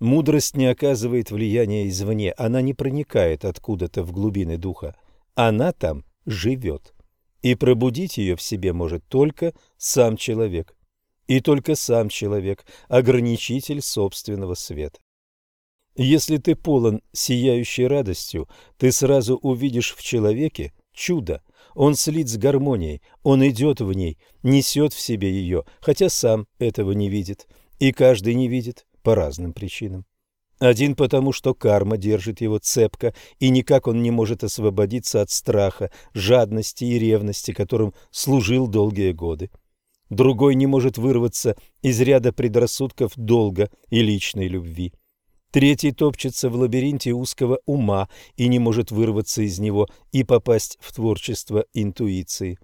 Мудрость не оказывает влияния извне, она не проникает откуда-то в глубины духа. Она там живет. И пробудить ее в себе может только сам человек. И только сам человек – ограничитель собственного света. Если ты полон сияющей радостью, ты сразу увидишь в человеке чудо. Он слит с гармонией, он идет в ней, несет в себе ее, хотя сам этого не видит. И каждый не видит по разным причинам. Один потому, что карма держит его цепко, и никак он не может освободиться от страха, жадности и ревности, которым служил долгие годы. Другой не может вырваться из ряда предрассудков долга и личной любви. Третий топчется в лабиринте узкого ума и не может вырваться из него и попасть в творчество интуиции.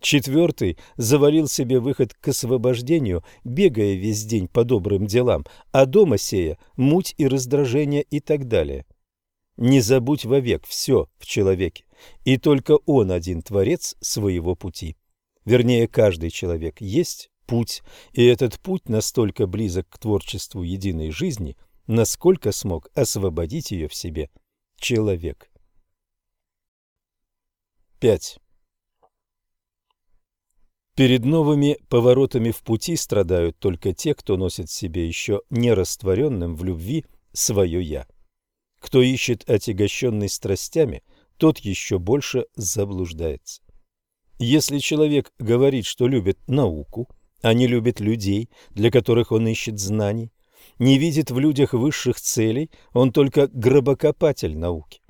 Четвертый завалил себе выход к освобождению, бегая весь день по добрым делам, а дома сея муть и раздражение и так далее. Не забудь вовек все в человеке, и только он один творец своего пути. Вернее, каждый человек есть путь, и этот путь настолько близок к творчеству единой жизни, насколько смог освободить ее в себе человек. 5. Перед новыми поворотами в пути страдают только те, кто носит в себе еще нерастворенным в любви свое «я». Кто ищет отягощенный страстями, тот еще больше заблуждается. Если человек говорит, что любит науку, а не любит людей, для которых он ищет знаний, не видит в людях высших целей, он только гробокопатель науки.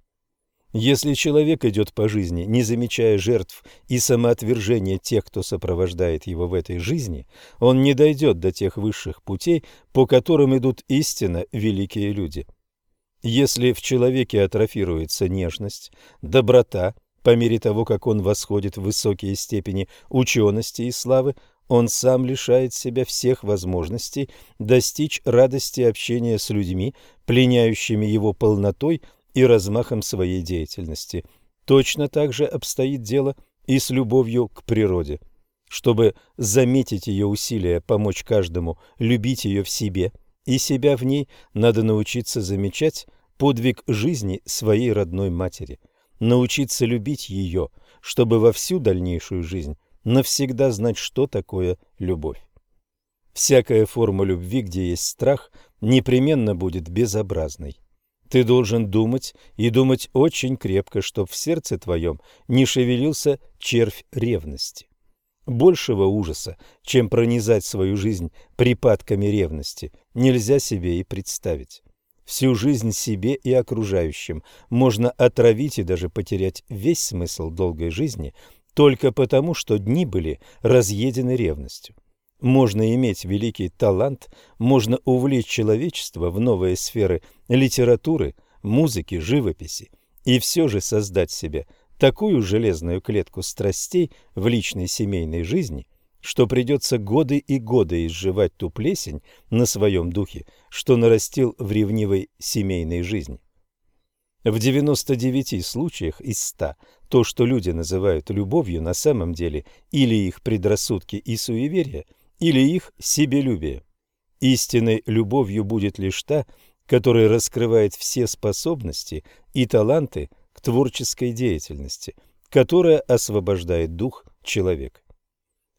Если человек идет по жизни, не замечая жертв и самоотвержения тех, кто сопровождает его в этой жизни, он не дойдет до тех высших путей, по которым идут истинно великие люди. Если в человеке атрофируется нежность, доброта, по мере того, как он восходит в высокие степени учености и славы, он сам лишает себя всех возможностей достичь радости общения с людьми, пленяющими его полнотой и размахом своей деятельности. Точно так же обстоит дело и с любовью к природе. Чтобы заметить ее усилия помочь каждому любить ее в себе и себя в ней, надо научиться замечать подвиг жизни своей родной матери, научиться любить ее, чтобы во всю дальнейшую жизнь навсегда знать, что такое любовь. Всякая форма любви, где есть страх, непременно будет безобразной. Ты должен думать и думать очень крепко, чтоб в сердце твоем не шевелился червь ревности. Большего ужаса, чем пронизать свою жизнь припадками ревности, нельзя себе и представить. Всю жизнь себе и окружающим можно отравить и даже потерять весь смысл долгой жизни только потому, что дни были разъедены ревностью. Можно иметь великий талант, можно увлечь человечество в новые сферы литературы, музыки, живописи, и все же создать себе такую железную клетку страстей в личной семейной жизни, что придется годы и годы изживать ту плесень на своем духе, что нарастил в ревнивой семейной жизни. В 99 случаях из 100 то, что люди называют любовью, на самом деле или их предрассудки и суеверия – или их себелюбие. Истинной любовью будет лишь та, которая раскрывает все способности и таланты к творческой деятельности, которая освобождает дух человека.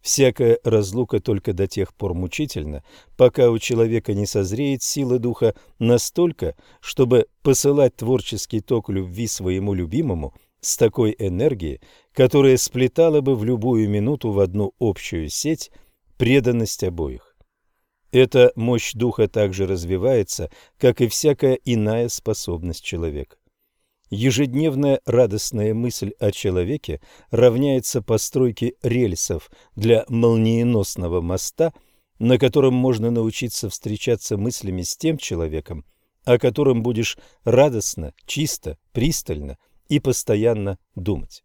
Всякая разлука только до тех пор мучительна, пока у человека не созреет сила духа настолько, чтобы посылать творческий ток любви своему любимому с такой энергией, которая сплетала бы в любую минуту в одну общую сеть преданность обоих. Эта мощь духа также развивается, как и всякая иная способность человека. Ежедневная радостная мысль о человеке равняется постройке рельсов для молниеносного моста, на котором можно научиться встречаться мыслями с тем человеком, о котором будешь радостно, чисто, пристально и постоянно думать.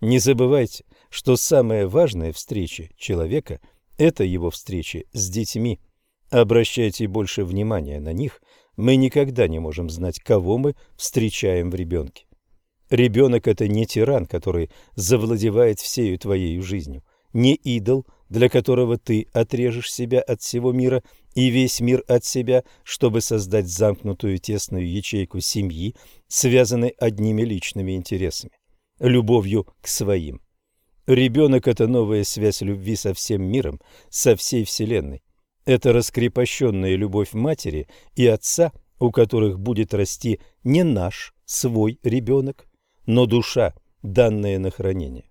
Не забывайте, что самая важная встреча человека – это его встречи с детьми. Обращайте больше внимания на них. Мы никогда не можем знать, кого мы встречаем в ребенке. Ребенок – это не тиран, который завладевает всею твоей жизнью, не идол, для которого ты отрежешь себя от всего мира и весь мир от себя, чтобы создать замкнутую тесную ячейку семьи, связанной одними личными интересами, любовью к своим. Ребенок – это новая связь любви со всем миром, со всей Вселенной. Это раскрепощенная любовь матери и отца, у которых будет расти не наш, свой ребенок, но душа, данная на хранение.